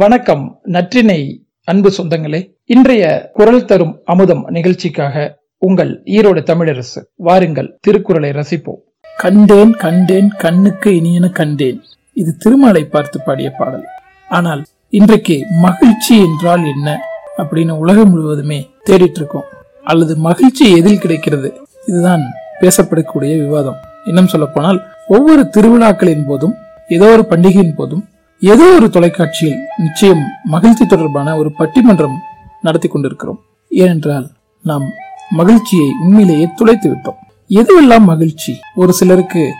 வணக்கம் நற்றினை அன்பு சொந்தங்களே. இன்றைய குரல் தரும் அமுதம் நிகழ்ச்சிக்காக உங்கள் ஈரோடு தமிழரசு வாருங்கள் திருக்குறளை ரசிப்போம். கண்டேன் கண்டேன் கண்ணுக்கு இனியன கண்டேன். இது திருமலை பார்த்து பாடிய பாடல். ஆனால் இன்றைக்கு மகிழ்ச்சி என்றால் என்ன அப்படின்னு உலகம் முழுவதுமே தேடிட்டு இருக்கோம் அல்லது மகிழ்ச்சி எதில் கிடைக்கிறது? இதுதான் பேசப்படக்கூடிய விவாதம். இன்னும் சொல்ல போனால் ஒவ்வொரு திருவிழாக்களின் போதும் ஏதோ ஒரு பண்டிகையின் போதும் ஏதோ ஒரு தொலைக்காட்சியில் நிச்சயம் மகிழ்ச்சி தொடர்பான ஒரு பட்டிமன்றம் நடத்தி கொண்டிருக்கிறோம். ஏனென்றால் நாம் மகிழ்ச்சியை உண்மையிலேயே துளைத்து விட்டோம். எதுவெல்லாம் மகிழ்ச்சி? ஒரு சிலருக்கு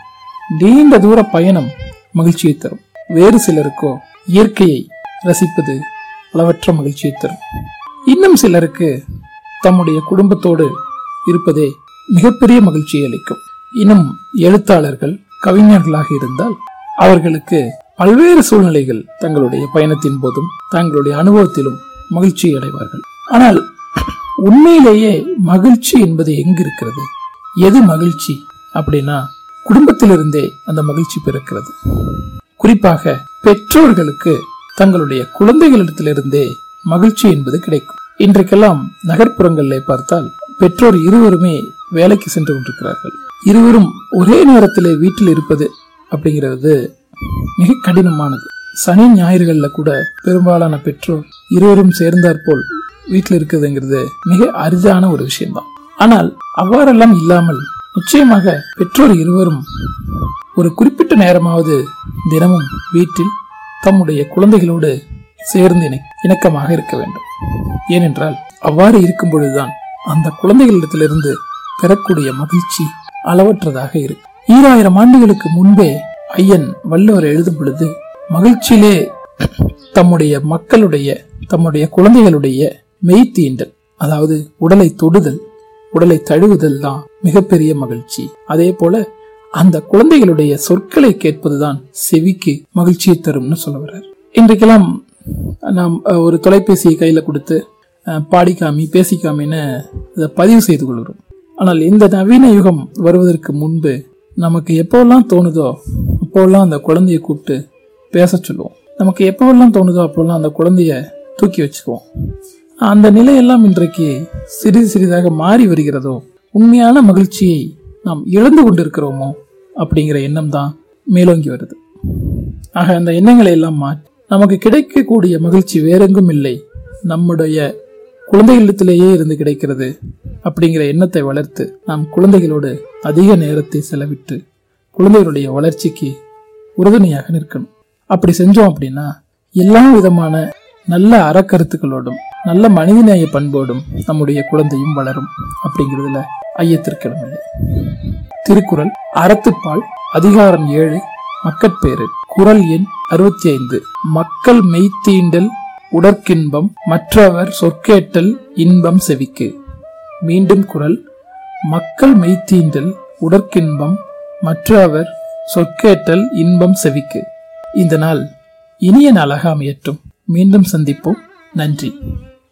நீண்ட தூர பயணம் மகிழ்ச்சியை தரும். வேறு சிலருக்கோ இயற்கையை ரசிப்பது அளவற்ற மகிழ்ச்சியை தரும். இன்னும் சிலருக்கு தம்முடைய குடும்பத்தோடு இருப்பதே மிகப்பெரிய மகிழ்ச்சியை அளிக்கும். இன்னும் எழுத்தாளர்கள் கவிஞர்களாக இருந்தால் அவர்களுக்கு பல்வேறு சூழ்நிலைகள் தங்களுடைய பயணத்தின் போதும் தங்களுடைய அனுபவத்திலும் மகிழ்ச்சி அடைவார்கள். ஆனால் உண்மையிலேயே மகிழ்ச்சி என்பது எங்கு இருக்கிறது எது மகிழ்ச்சி அப்படின்னா குடும்பத்திலிருந்தே அந்த மகிழ்ச்சி பிறக்கிறது. குறிப்பாக பெற்றோர்களுக்கு தங்களுடைய குழந்தைகளிடத்திலிருந்தே மகிழ்ச்சி என்பது கிடைக்கும். இன்றைக்கெல்லாம் நகர்ப்புறங்களிலே பார்த்தால் பெற்றோர் இருவருமே வேலைக்கு சென்று கொண்டிருக்கிறார்கள். இருவரும் ஒரே நேரத்திலே வீட்டில் இருப்பது அப்படிங்கிறது மிக கடினமானது. சனி ஞாயிறுகள்ல கூட பெரும்பாலான பெற்றோர் இருவரும் சேர்ந்தாற்போல் வீட்டில் இருக்குதுங்கிறது மிக அரிதான ஒரு விஷயம்தான். ஆனால் அவ்வாறெல்லாம் இல்லாமல் நிச்சயமாக பெற்றோர் இருவரும் ஒரு குறிப்பிட்ட நேரமாவது தினமும் வீட்டில் தம்முடைய குழந்தைகளோடு சேர்ந்து இணக்கமாக இருக்க வேண்டும். ஏனென்றால் அவ்வாறு இருக்கும் பொழுதுதான் அந்த குழந்தைகளிடத்திலிருந்து பெறக்கூடிய மகிழ்ச்சி அளவற்றதாக இருக்கும் ஈராயிரம் ஆண்டுகளுக்கு முன்பே ஐயன் வள்ளுவர் எழுதும் பொழுது மகிழ்ச்சியிலே தம்முடைய மக்களுடைய தம்முடைய குழந்தைகளுடைய மெய்த்தீண்டல் அதாவது உடலை தொடுதல் உடலை தழுவுதல் தான் மிகப்பெரிய மகிழ்ச்சி. அதே போல அந்த குழந்தைகளுடைய சொற்களை கேட்பதுதான் செவிக்கு மகிழ்ச்சியை தரும்னு சொல்ல வர்றார். இன்றைக்கெல்லாம் நாம் ஒரு தொலைபேசியை கையில் கொடுத்து பாடிக்காமி பேசிக்காமின்னு இதை பதிவு செய்து கொள்கிறோம். ஆனால் இந்த நவீன யுகம் வருவதற்கு முன்பு நமக்கு எப்போல்லாம் தோணுதோ அப்போல்லாம் அந்த குழந்தைய கூப்பிட்டு பேச சொல்லுவோம். நமக்கு எப்போல்லாம் தோணுதோ அப்போல்லாம் அந்த குழந்தைய தூக்கி வச்சுக்குவோம். அந்த நிலையெல்லாம் இன்றைக்கு சிறிது சிறிதாக மாறி வருகிறதோ உண்மையான மகிழ்ச்சியை நாம் இழந்து கொண்டிருக்கிறோமோ அப்படிங்கிற எண்ணம் தான் மேலோங்கி வருது. ஆக அந்த எண்ணங்களை எல்லாம் மாற்றி நமக்கு கிடைக்கக்கூடிய மகிழ்ச்சி வேறெங்கும் இல்லை. நம்முடைய குழந்தைகளிடத்திலேயே இருந்து கிடைக்கிறது அப்படிங்கிற எண்ணத்தை வளர்த்து நாம் குழந்தைகளோடு அதிக நேரத்தை செலவிட்டு குழந்தைகளுடைய வளர்ச்சிக்கு உறுதுணையாக நிற்கணும். அப்படி செஞ்சோம் அப்படின்னா எல்லா விதமான நல்ல அறக்கருத்துக்களோடும் நல்ல மனிதநேய பண்போடும் நம்முடைய குழந்தையும் வளரும் அப்படிங்கிறதுல ஐயத்திற்கிடமில்லை திருக்குறள் அறத்துப்பால் அதிகாரம் ஏழு மக்கட்பேறு குரல் எண் அறுபத்தி ஐந்து மக்கள் மெய்த்தீண்டல் உடற்கின்பம் மற்றவர் சொற்கேட்டல் இன்பம் செவிக்கு. மீண்டும் குரல். மக்கள் மெய்த்தீண்டல் உடற்கின்பம் மற்ற அவர் சொற்கேட்டல் இன்பம் செவிக்கு. இந்த நாள் இனிய நாளாக அமையட்டும். மீண்டும் சந்திப்போம். நன்றி.